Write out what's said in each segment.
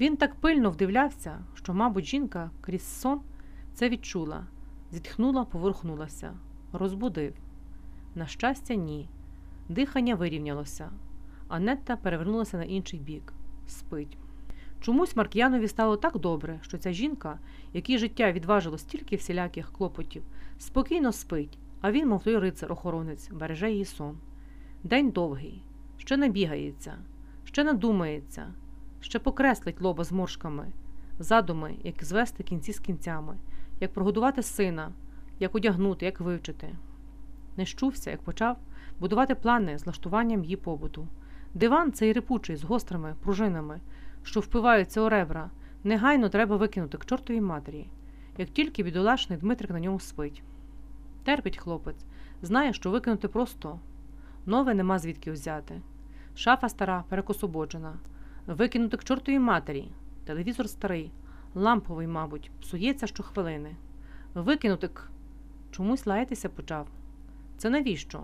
Він так пильно вдивлявся, що, мабуть, жінка крізь сон це відчула, зітхнула, поворухнулася, розбудив. На щастя, ні. Дихання вирівнялося. Анетта перевернулася на інший бік. Спить. Чомусь Марк'янові стало так добре, що ця жінка, якій життя відважило стільки всіляких клопотів, спокійно спить, а він, мов той рицар-охоронець, береже її сон. День довгий, ще набігається, ще надумається, ще покреслить лоба зморшками, задуми, як звести кінці з кінцями, як прогодувати сина, як одягнути, як вивчити. Не щувся, як почав будувати плани з влаштуванням її побуту. Диван цей рипучий з гострими пружинами, що впиваються у ребра, негайно треба викинути к чортовій матері, як тільки бідолашний Дмитрик на ньому спить. Терпить хлопець, знає, що викинути просто нове нема звідки взяти. Шафа стара, перекосободжена, викинути к чортовій матері, телевізор старий, ламповий, мабуть, псується щохвилини. Викинути к. Чомусь лаятися почав. Це навіщо?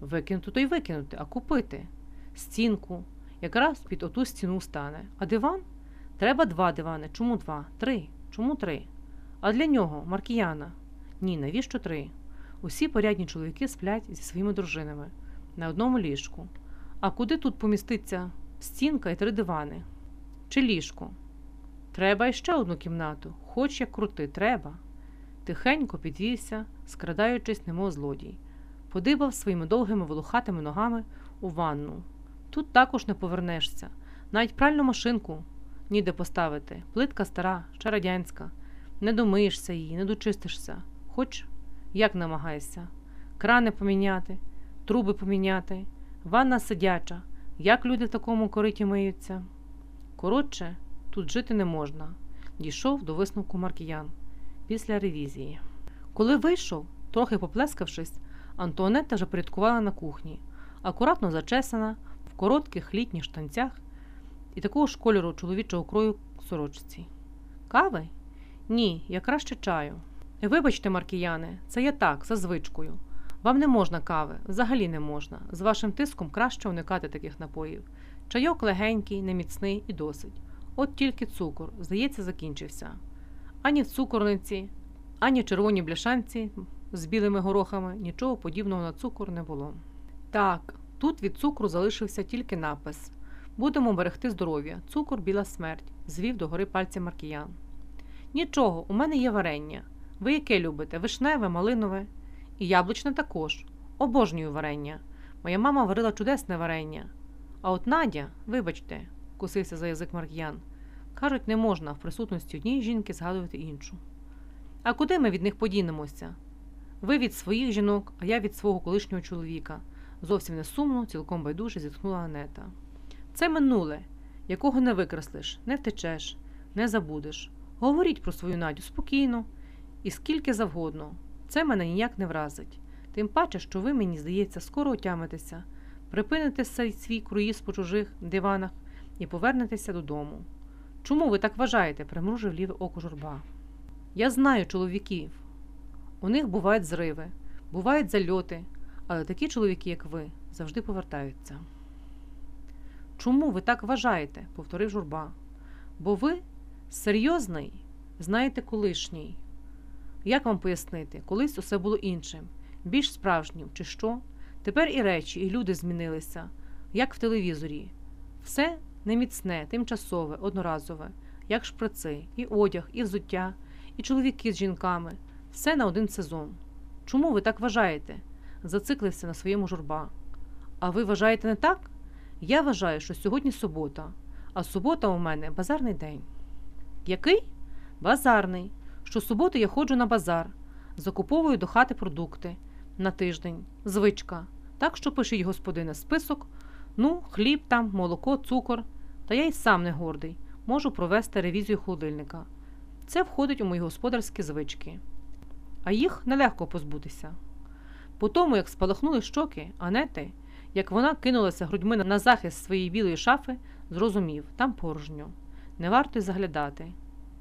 Викинути то й викинути, а купити. Стінку. Якраз під оту стіну стане. А диван? Треба два дивани. Чому два? Три. Чому три? А для нього, Маркіяна. Ні, навіщо три? Усі порядні чоловіки сплять зі своїми дружинами на одному ліжку. А куди тут поміститься стінка і три дивани? Чи ліжко? Треба іще одну кімнату, хоч як крути, треба. Тихенько підвівся, скрадаючись, немов злодій, подибав своїми довгими волохатими ногами у ванну. Тут також не повернешся, навіть пральну машинку ніде поставити. Плитка стара, ще радянська. Не домиєшся її, не дочистишся. Хоч як намагаєшся. Крани поміняти, труби поміняти, ванна сидяча. Як люди в такому кориті миються? Коротше, тут жити не можна. Дійшов до висновку Маркіян після ревізії. Коли вийшов, трохи поплескавшись, Антуанетта вже порядкувала на кухні, акуратно зачесана, в коротких літніх штанцях і такого ж кольору чоловічого крою сорочці. Кави? Ні, я краще чаю. Вибачте, маркіяне, це я так, за звичкою. Вам не можна кави, взагалі не можна. З вашим тиском краще уникати таких напоїв. Чайок легенький, неміцний і досить. От тільки цукор, здається, закінчився. Ані в цукорниці, ані в червоній бляшанці з білими горохами нічого подібного на цукор не було. Так, тут від цукру залишився тільки напис Будемо берегти здоров'я, цукор біла смерть, звів до гори пальця Маркіян. Нічого, у мене є варення. Ви яке любите? Вишневе, малинове? І яблучне також. Обожнюю варення. Моя мама варила чудесне варення. А от Надя, вибачте, кусився за язик Марк'ян, кажуть, не можна в присутності однієї жінки згадувати іншу. А куди ми від них подінемося? Ви від своїх жінок, а я від свого колишнього чоловіка. Зовсім не сумно, цілком байдуже зітхнула Анета. Це минуле, якого не викреслиш, не втечеш, не забудеш. Говоріть про свою Надю спокійно і скільки завгодно. Це мене ніяк не вразить. Тим паче, що ви, мені здається, скоро отямитеся, припините свій круїз по чужих диванах і повернетеся додому. Чому ви так вважаєте? примружив ліве око журба. Я знаю чоловіків. У них бувають зриви, бувають зальоти, але такі чоловіки, як ви, завжди повертаються. Чому ви так вважаєте? повторив журба. Бо ви серйозний, знаєте, колишній. Як вам пояснити, колись усе було іншим, більш справжнім, чи що? Тепер і речі, і люди змінилися, як в телевізорі. Все неміцне, тимчасове, одноразове, як шприци, і одяг, і взуття, і чоловіки з жінками, все на один сезон. Чому ви так вважаєте? зациклився на своєму журба. А ви вважаєте не так? Я вважаю, що сьогодні субота, а субота у мене базарний день. Який? Базарний. Щосуботи я ходжу на базар, закуповую до хати продукти на тиждень, звичка. Так що пишіть, господине, список. Ну, хліб там, молоко, цукор. Та я й сам не гордий, можу провести ревізію холодильника. Це входить у мої господарські звички. А їх нелегко позбутися. По тому, як спалахнули щоки, Анети, як вона кинулася грудьми на захист своєї білої шафи, зрозумів там порожньо. Не варто й заглядати.